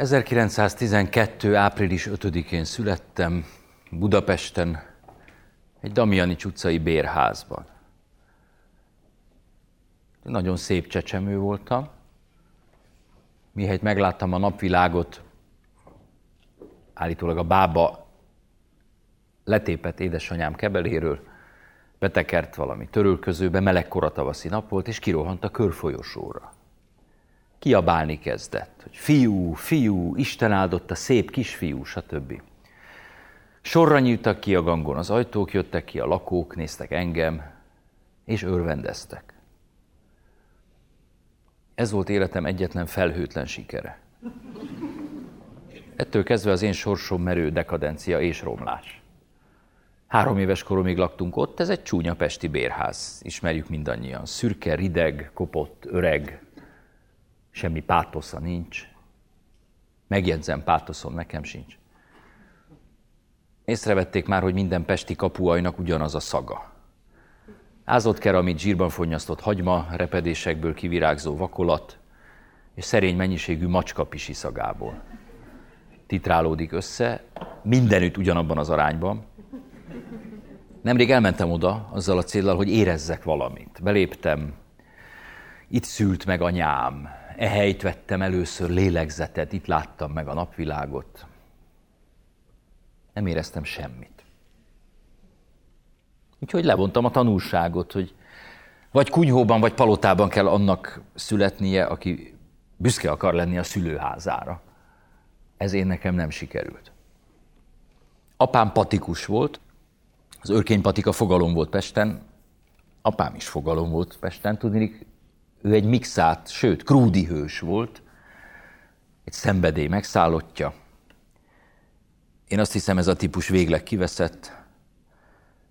1912. április 5-én születtem Budapesten, egy Damianics utcai bérházban. Nagyon szép csecsemő voltam. Mihelyt megláttam a napvilágot, állítólag a bába letépett édesanyám kebeléről, betekert valami törölközőbe, meleg koratavaszi nap volt, és kirohant a körfolyosóra. Kiabálni kezdett, hogy fiú, fiú, Isten áldotta, szép kisfiú, stb. Sorra nyíltak ki a gangon, az ajtók jöttek ki, a lakók néztek engem, és örvendeztek. Ez volt életem egyetlen felhőtlen sikere. Ettől kezdve az én sorsom merő dekadencia és romlás. Három éves koromig laktunk ott, ez egy csúnya pesti bérház, ismerjük mindannyian. Szürke, rideg, kopott, öreg, semmi pátosza nincs. Megjegyzem, pátoszom nekem sincs. Észrevették már, hogy minden pesti kapuajnak ugyanaz a szaga. Ázott keramit, zsírban fonnyasztott hagyma, repedésekből kivirágzó vakolat, és szerény mennyiségű macska pisi szagából. Titrálódik össze, mindenütt ugyanabban az arányban. Nemrég elmentem oda azzal a céllal, hogy érezzek valamit. Beléptem, itt szült meg anyám, e helyt vettem először lélegzetet, itt láttam meg a napvilágot. Nem éreztem semmit. Úgyhogy levontam a tanulságot, hogy vagy kunyhóban, vagy palotában kell annak születnie, aki büszke akar lenni a szülőházára. Ez én nekem nem sikerült. Apám patikus volt, az örkénypatika fogalom volt Pesten, apám is fogalom volt Pesten, tudni, ő egy mixát, sőt, krúdi hős volt, egy szenvedély megszállottja. Én azt hiszem, ez a típus végleg kiveszett.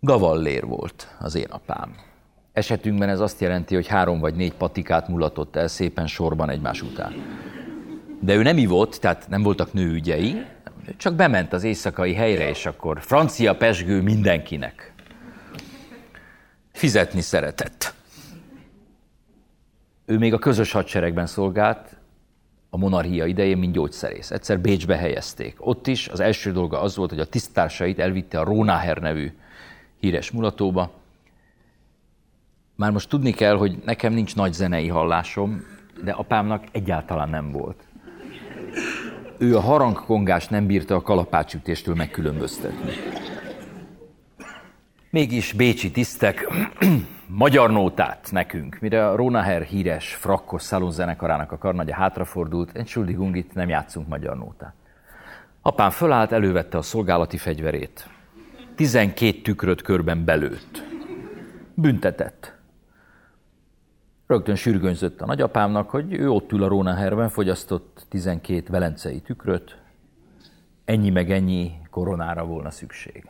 Gavallér volt az én apám. Esetünkben ez azt jelenti, hogy három vagy négy patikát mulatott el szépen sorban egymás után. De ő nem ivott, tehát nem voltak nőügyei, csak bement az éjszakai helyre, és akkor francia pesgő mindenkinek. Fizetni szeretett. Ő még a közös hadseregben szolgált, a monarchia idején, mint gyógyszerész. Egyszer Bécsbe helyezték. Ott is az első dolga az volt, hogy a tisztársait elvitte a Rónáher nevű híres mulatóba. Már most tudni kell, hogy nekem nincs nagy zenei hallásom, de apámnak egyáltalán nem volt. Ő a harangkongást nem bírta a kalapácsütéstől megkülönböztetni. Mégis bécsi tisztek magyar nótát nekünk, mire a Ronaher híres frakkos szalonzenekarának a karnagya hátrafordult, Entschuldigung, itt nem játszunk magyar nótát. Apám fölállt, elővette a szolgálati fegyverét. Tizenkét tükröt körben belőtt. Büntetett. Rögtön sürgönzött a nagyapámnak, hogy ő ott ül a Rónaherben, fogyasztott 12 velencei tükröt, ennyi meg ennyi koronára volna szükség.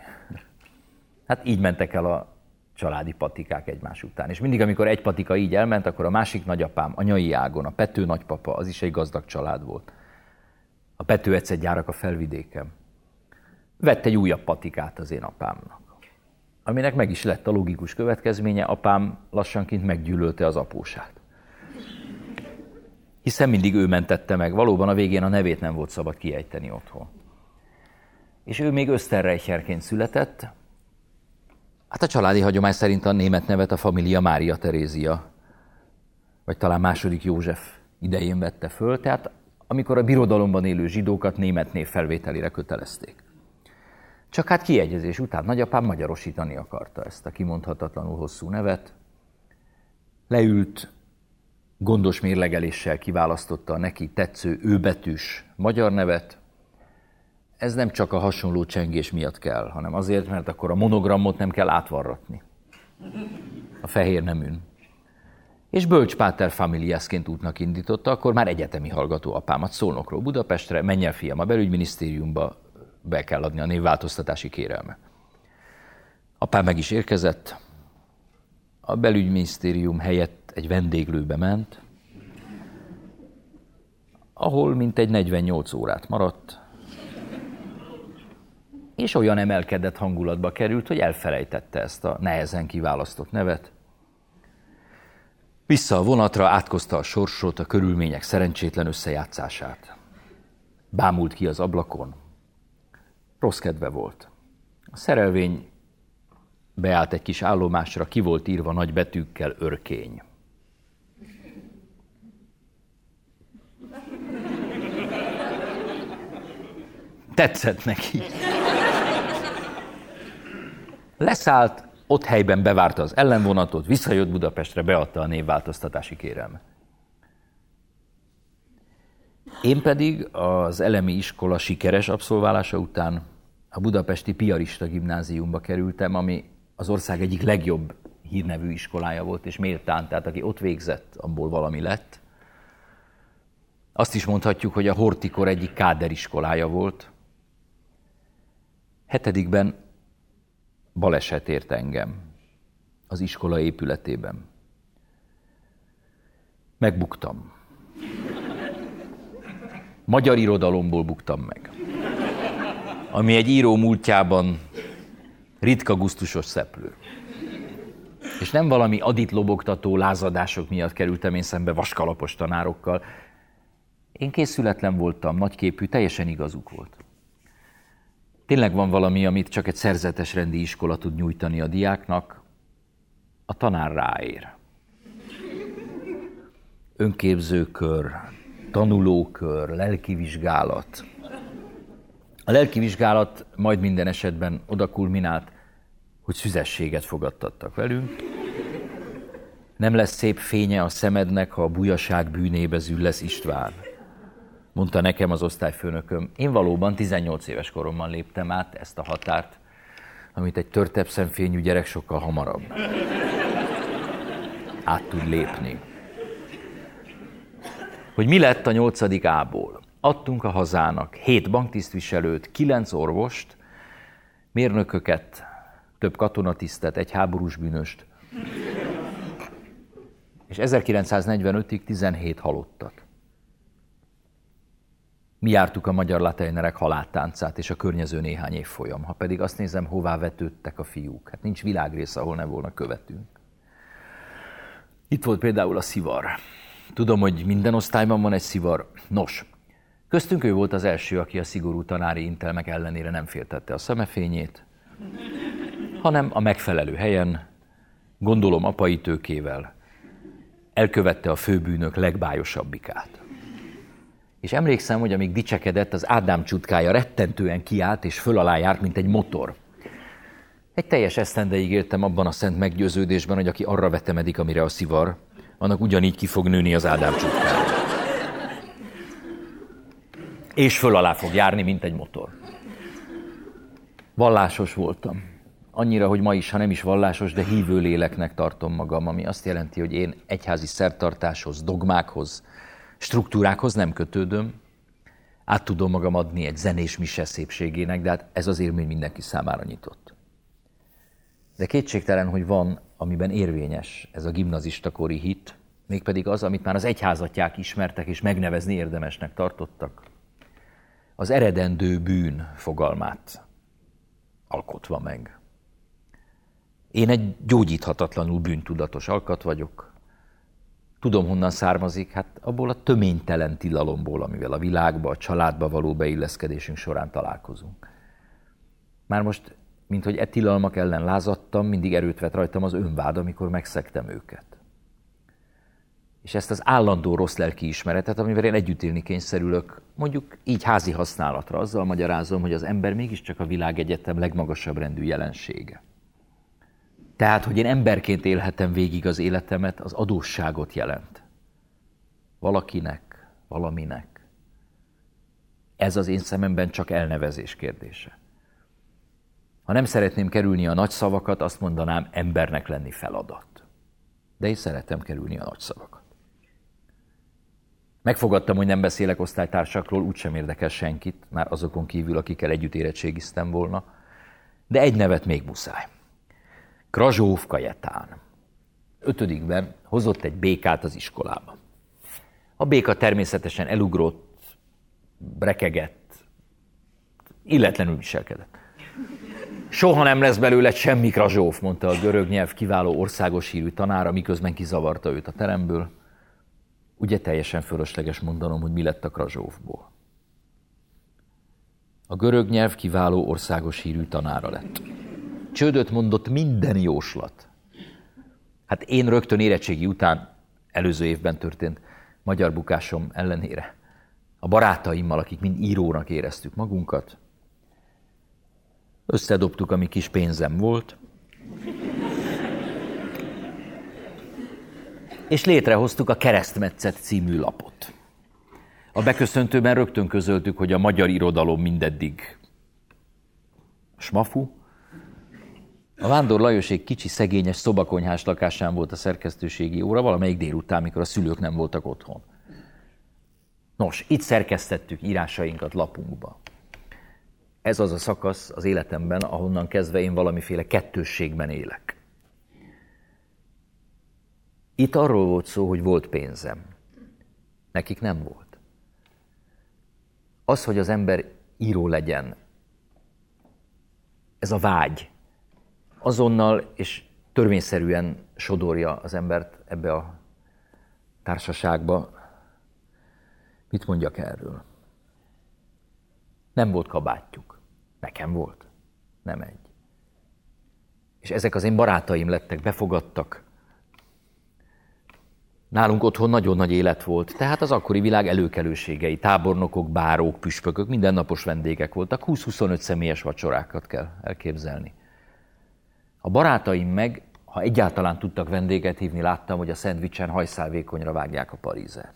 Hát így mentek el a családi patikák egymás után. És mindig, amikor egy patika így elment, akkor a másik nagyapám, anyai ágon, a Pető nagypapa, az is egy gazdag család volt. A Pető egyszer gyárak a felvidéken. Vett egy újabb patikát az én apámnak. Aminek meg is lett a logikus következménye, apám lassanként meggyűlölte az apósát. Hiszen mindig ő mentette meg, valóban a végén a nevét nem volt szabad kiejteni otthon. És ő még Öszterreicherként született, Hát a családi hagyomány szerint a német nevet a família Mária Terézia, vagy talán második József idején vette föl, tehát amikor a birodalomban élő zsidókat német név felvételére kötelezték. Csak hát kiegyezés után nagyapám magyarosítani akarta ezt a kimondhatatlanul hosszú nevet. Leült, gondos mérlegeléssel kiválasztotta a neki tetsző őbetűs magyar nevet, ez nem csak a hasonló csengés miatt kell, hanem azért, mert akkor a monogramot nem kell átvarratni. A fehér neműn. És Bölcs Páter familiászként útnak indította, akkor már egyetemi hallgató apámat Szolnokról Budapestre, menj el fiam a belügyminisztériumba, be kell adni a névváltoztatási kérelme. Apám meg is érkezett, a belügyminisztérium helyett egy vendéglőbe ment, ahol mintegy 48 órát maradt, és olyan emelkedett hangulatba került, hogy elfelejtette ezt a nehezen kiválasztott nevet. Vissza a vonatra átkozta a sorsot, a körülmények szerencsétlen összejátszását. bámult ki az ablakon. Rossz kedve volt. A szerelvény beállt egy kis állomásra, ki volt írva nagy betűkkel örkény. Tetszett neki. Leszállt, ott helyben bevárta az ellenvonatot, visszajött Budapestre, beadta a névváltoztatási kérelmet. Én pedig az elemi iskola sikeres abszolválása után a budapesti piarista gimnáziumba kerültem, ami az ország egyik legjobb hírnevű iskolája volt, és méltán, tehát aki ott végzett, abból valami lett. Azt is mondhatjuk, hogy a Hortikor egyik káder iskolája volt. Hetedikben baleset ért engem az iskola épületében. Megbuktam. Magyar irodalomból buktam meg. Ami egy író múltjában ritka gusztusos szeplő. És nem valami aditlobogtató lázadások miatt kerültem én szembe vaskalapos tanárokkal. Én készületlen voltam, nagyképű, teljesen igazuk volt. Tényleg van valami, amit csak egy szerzetes rendi iskola tud nyújtani a diáknak, a tanár ráér. Önképzőkör, tanulókör, lelkivizsgálat. A lelkivizsgálat majd minden esetben oda kulminált, hogy szüzességet fogadtattak velünk. Nem lesz szép fénye a szemednek, ha a bujaság bűnébe züllesz István mondta nekem az osztályfőnököm. Én valóban 18 éves koromban léptem át ezt a határt, amit egy törtebb szemfényű gyerek sokkal hamarabb át tud lépni. Hogy mi lett a nyolcadik ából? Adtunk a hazának hét banktisztviselőt, kilenc orvost, mérnököket, több katonatisztet, egy háborús bűnöst, és 1945-ig 17 halottat. Mi jártuk a magyar lateinerek haláltáncát és a környező néhány évfolyam. Ha pedig azt nézem, hová vetődtek a fiúk. Hát nincs világrész, ahol ne volna követünk. Itt volt például a szivar. Tudom, hogy minden osztályban van egy szivar. Nos, köztünk ő volt az első, aki a szigorú tanári intelmek ellenére nem féltette a szemefényét, hanem a megfelelő helyen, gondolom apai tőkével, elkövette a főbűnök legbájosabbikát. És emlékszem, hogy amíg dicsekedett, az Ádám csutkája rettentően kiállt és föl alá járt, mint egy motor. Egy teljes esztendeig éltem abban a szent meggyőződésben, hogy aki arra vetemedik, amire a szivar, annak ugyanígy ki fog nőni az Ádám csutkája. És föl alá fog járni, mint egy motor. Vallásos voltam. Annyira, hogy ma is, ha nem is vallásos, de hívő léleknek tartom magam, ami azt jelenti, hogy én egyházi szertartáshoz, dogmákhoz, struktúrákhoz nem kötődöm, át tudom magam adni egy zenés mise szépségének, de hát ez az élmény mindenki számára nyitott. De kétségtelen, hogy van, amiben érvényes ez a gimnazistakori hit, mégpedig az, amit már az egyházatják ismertek és megnevezni érdemesnek tartottak. Az eredendő bűn fogalmát alkotva meg. Én egy gyógyíthatatlanul bűntudatos alkat vagyok, Tudom, honnan származik, hát abból a töménytelen tilalomból, amivel a világba, a családba való beilleszkedésünk során találkozunk. Már most, mint hogy e tilalmak ellen lázadtam, mindig erőt vett rajtam az önvád, amikor megszektem őket. És ezt az állandó rossz lelki ismeretet, amivel én együtt élni kényszerülök, mondjuk így házi használatra, azzal magyarázom, hogy az ember mégiscsak a világegyetem legmagasabb rendű jelensége. Tehát, hogy én emberként élhetem végig az életemet, az adósságot jelent. Valakinek, valaminek. Ez az én szememben csak elnevezés kérdése. Ha nem szeretném kerülni a nagy szavakat, azt mondanám, embernek lenni feladat. De én szeretem kerülni a nagy szavakat. Megfogadtam, hogy nem beszélek osztálytársakról, úgysem érdekel senkit, már azokon kívül, akikkel együtt érettségiztem volna, de egy nevet még muszáj. Krazsóf Kajetán. Ötödikben hozott egy békát az iskolába. A béka természetesen elugrott, brekegett, illetlenül viselkedett. Soha nem lesz belőle semmi Krazsóf, mondta a görög nyelv kiváló országos hírű tanára, miközben kizavarta őt a teremből. Ugye teljesen fölösleges mondanom, hogy mi lett a Krazsófból. A görög nyelv kiváló országos hírű tanára lett. Csődöt mondott minden jóslat. Hát én rögtön érettségi után, előző évben történt, magyar bukásom ellenére, a barátaimmal, akik mind írónak éreztük magunkat, összedobtuk, ami kis pénzem volt, és létrehoztuk a Keresztmetszet című lapot. A beköszöntőben rögtön közöltük, hogy a magyar irodalom mindeddig smafu. A Vándor Lajos egy kicsi, szegényes szobakonyhás lakásán volt a szerkesztőségi óra, valamelyik délután, mikor a szülők nem voltak otthon. Nos, itt szerkesztettük írásainkat lapunkba. Ez az a szakasz az életemben, ahonnan kezdve én valamiféle kettősségben élek. Itt arról volt szó, hogy volt pénzem. Nekik nem volt. Az, hogy az ember író legyen, ez a vágy, azonnal és törvényszerűen sodorja az embert ebbe a társaságba. Mit mondjak erről? Nem volt kabátjuk. Nekem volt. Nem egy. És ezek az én barátaim lettek, befogadtak, Nálunk otthon nagyon nagy élet volt, tehát az akkori világ előkelőségei, tábornokok, bárók, püspökök, mindennapos vendégek voltak, 20-25 személyes vacsorákat kell elképzelni. A barátaim meg, ha egyáltalán tudtak vendéget hívni, láttam, hogy a szendvicsen hajszálvékonyra vágják a parizert.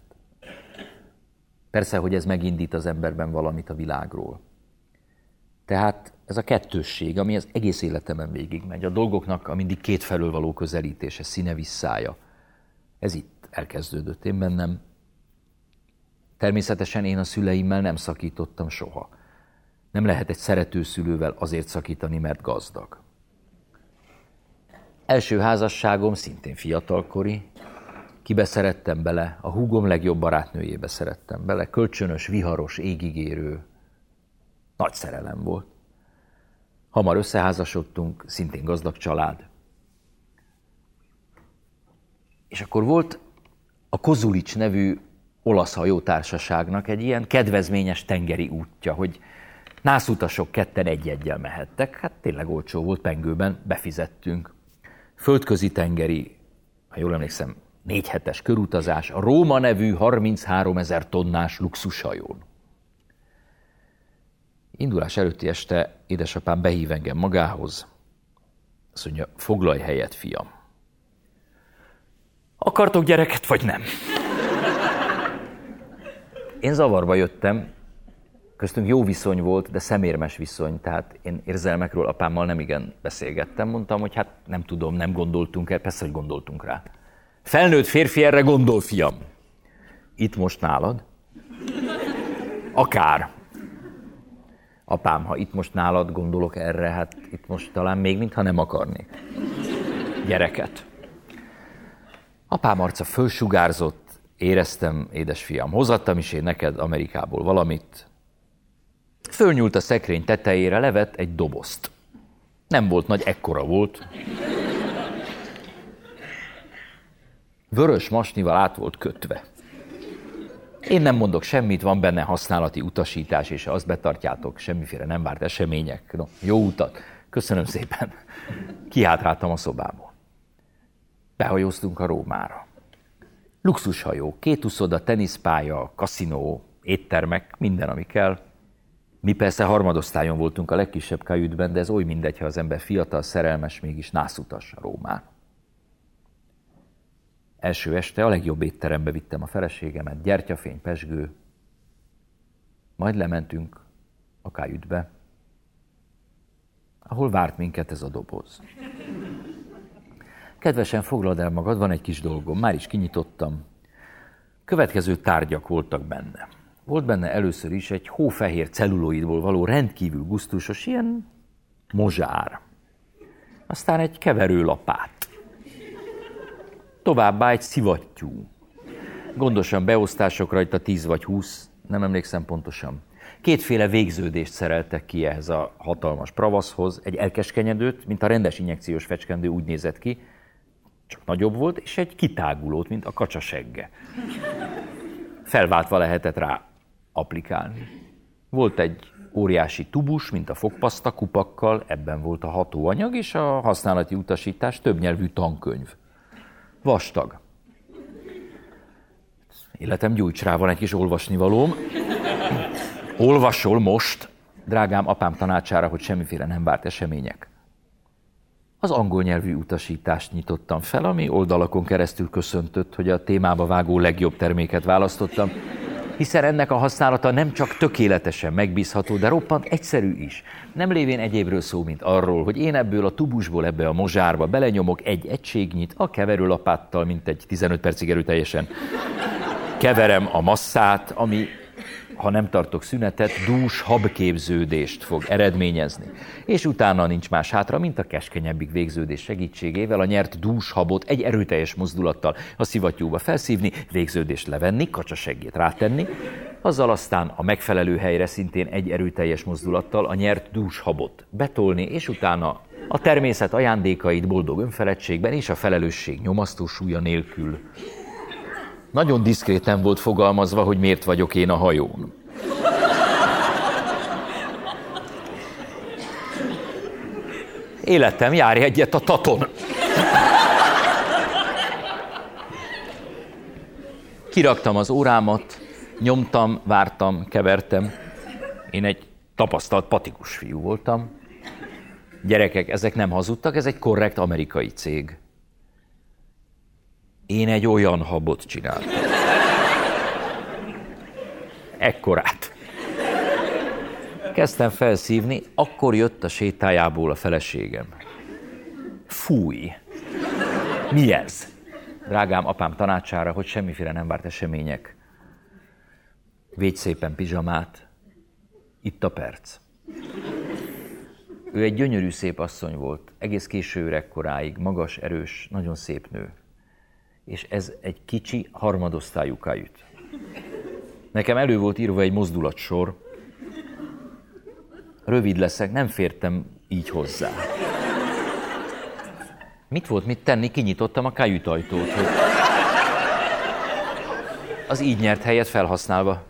Persze, hogy ez megindít az emberben valamit a világról. Tehát ez a kettősség, ami az egész életemen végigmegy, a dolgoknak a mindig kétfelől való közelítése, színe visszája, ez itt elkezdődött én bennem. Természetesen én a szüleimmel nem szakítottam soha. Nem lehet egy szerető szülővel azért szakítani, mert gazdag. Első házasságom szintén fiatalkori, kibe szerettem bele, a húgom legjobb barátnőjébe szerettem bele, kölcsönös, viharos, égigérő, nagy szerelem volt. Hamar összeházasodtunk, szintén gazdag család. És akkor volt a Kozulics nevű olasz hajótársaságnak egy ilyen kedvezményes tengeri útja, hogy nászutasok ketten egy-egyel mehettek. Hát tényleg olcsó volt, pengőben befizettünk. Földközi tengeri, ha jól emlékszem, négy hetes körutazás, a Róma nevű 33 ezer tonnás luxushajón. Indulás előtti este édesapám behív engem magához. Azt mondja, foglalj helyet, fiam. Akartok gyereket, vagy nem? Én zavarba jöttem, köztünk jó viszony volt, de szemérmes viszony, tehát én érzelmekről apámmal nem igen beszélgettem. Mondtam, hogy hát nem tudom, nem gondoltunk el, persze, hogy gondoltunk rá. Felnőtt férfi erre gondol, fiam. Itt most nálad? Akár. Apám, ha itt most nálad gondolok erre, hát itt most talán még mintha nem akarnék. Gyereket. Apám arca fölsugárzott, éreztem, édesfiam, hozattam is én neked Amerikából valamit. Fölnyúlt a szekrény tetejére, levett egy dobozt. Nem volt nagy, ekkora volt. Vörös masnival át volt kötve. Én nem mondok semmit, van benne használati utasítás, és azt betartjátok, semmiféle nem várt események. No, jó utat. Köszönöm szépen. Kihátráltam a szobából. Behajóztunk a Rómára. Luxushajó, két uszoda, teniszpálya, kaszinó, éttermek, minden, ami kell. Mi persze harmadosztályon voltunk a legkisebb kajütben, de ez oly mindegy, ha az ember fiatal, szerelmes, mégis nászutas Rómán. Első este a legjobb étterembe vittem a feleségemet, gyertyafény, pesgő. Majd lementünk a kajütbe, ahol várt minket ez a doboz. Kedvesen foglald el magad, van egy kis dolgom, már is kinyitottam. Következő tárgyak voltak benne. Volt benne először is egy hófehér celluloidból való rendkívül gusztusos ilyen mozsár. Aztán egy keverőlapát. Továbbá egy szivattyú. Gondosan beosztások rajta 10 vagy 20, nem emlékszem pontosan. Kétféle végződést szereltek ki ehhez a hatalmas pravaszhoz. Egy elkeskenyedőt, mint a rendes injekciós fecskendő úgy nézett ki, csak nagyobb volt, és egy kitágulót, mint a kacsasegge. Felváltva lehetett rá applikálni. Volt egy óriási tubus, mint a fogpaszta kupakkal, ebben volt a hatóanyag, és a használati utasítás többnyelvű tankönyv. Vastag. Életem gyújts rá, van egy kis olvasnivalóm. Olvasol most, drágám apám tanácsára, hogy semmiféle nem várt események. Az angol nyelvű utasítást nyitottam fel, ami oldalakon keresztül köszöntött, hogy a témába vágó legjobb terméket választottam, hiszen ennek a használata nem csak tökéletesen megbízható, de roppant egyszerű is. Nem lévén egyébről szó, mint arról, hogy én ebből a tubusból ebbe a mozsárba belenyomok egy egységnyit a keverőlapáttal, mint egy 15 percig erőteljesen keverem a masszát, ami ha nem tartok szünetet, dús habképződést fog eredményezni. És utána nincs más hátra, mint a keskenyebbik végződés segítségével a nyert dús habot egy erőteljes mozdulattal a szivattyúba felszívni, végződést levenni, kacsaseggét rátenni, azzal aztán a megfelelő helyre szintén egy erőteljes mozdulattal a nyert dús habot betolni, és utána a természet ajándékait boldog önfeledtségben és a felelősség nyomasztó súlya nélkül nagyon diszkréten volt fogalmazva, hogy miért vagyok én a hajón. Életem, járj egyet a taton. Kiraktam az órámat, nyomtam, vártam, kevertem. Én egy tapasztalt patikus fiú voltam. Gyerekek, ezek nem hazudtak, ez egy korrekt amerikai cég. Én egy olyan habot csináltam. Ekkorát. Kezdtem felszívni, akkor jött a sétájából a feleségem. Fúj! Mi ez? Drágám apám tanácsára, hogy semmiféle nem várt események. Védj szépen pizsamát. Itt a perc. Ő egy gyönyörű szép asszony volt, egész késő öregkoráig, magas, erős, nagyon szép nő és ez egy kicsi harmadosztályú kajüt. Nekem elő volt írva egy mozdulatsor, rövid leszek, nem fértem így hozzá. Mit volt mit tenni? Kinyitottam a kajütajtót, hogy az így nyert helyet felhasználva.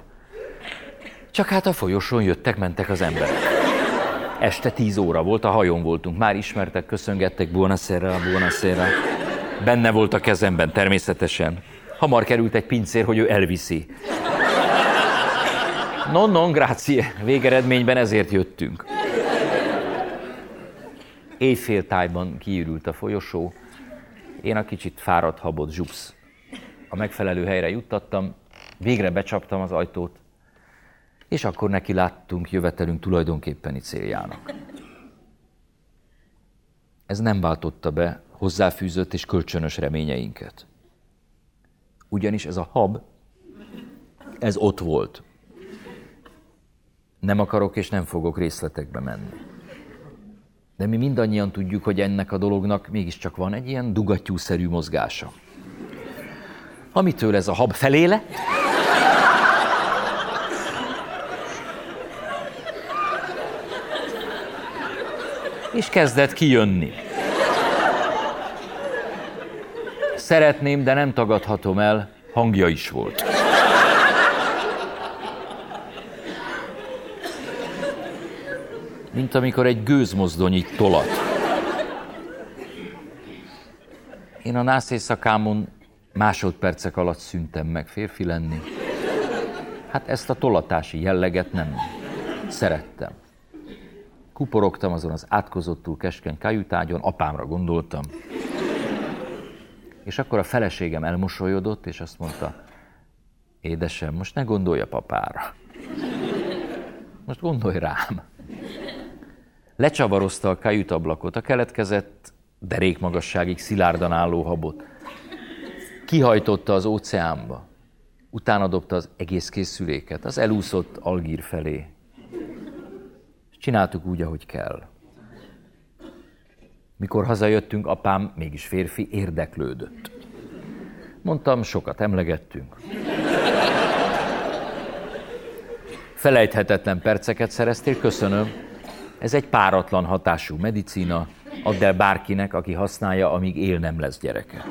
Csak hát a folyosón jöttek, mentek az emberek. Este tíz óra volt, a hajón voltunk, már ismertek, köszöngettek, buonasera, buonasera. Benne volt a kezemben, természetesen. Hamar került egy pincér, hogy ő elviszi. Non, non, grazie. Végeredményben ezért jöttünk. Éjféltájban kiürült a folyosó. Én a kicsit fáradt habot zsupsz. A megfelelő helyre juttattam, végre becsaptam az ajtót, és akkor neki láttunk jövetelünk tulajdonképpeni céljának. Ez nem váltotta be hozzáfűzött és kölcsönös reményeinket. Ugyanis ez a hab, ez ott volt. Nem akarok és nem fogok részletekbe menni. De mi mindannyian tudjuk, hogy ennek a dolognak mégiscsak van egy ilyen dugattyúszerű mozgása. Amitől ez a hab felé lett, és kezdett kijönni. Szeretném, de nem tagadhatom el, hangja is volt. Mint amikor egy gőzmozdony itt tolat. Én a nász éjszakámon másodpercek alatt szüntem meg férfi lenni. Hát ezt a tolatási jelleget nem szerettem. Kuporogtam azon az átkozottul keskeny kajutágyon, apámra gondoltam. És akkor a feleségem elmosolyodott, és azt mondta, édesem, most ne gondolj a papára. Most gondolj rám. Lecsavarozta a kajutablakot, a keletkezett derékmagasságig szilárdan álló habot. Kihajtotta az óceánba. Utána dobta az egész készüléket, az elúszott algír felé. Csináltuk úgy, ahogy kell. Mikor hazajöttünk, apám, mégis férfi, érdeklődött. Mondtam, sokat emlegettünk. Felejthetetlen perceket szereztél, köszönöm. Ez egy páratlan hatású medicína, add el bárkinek, aki használja, amíg él nem lesz gyereke.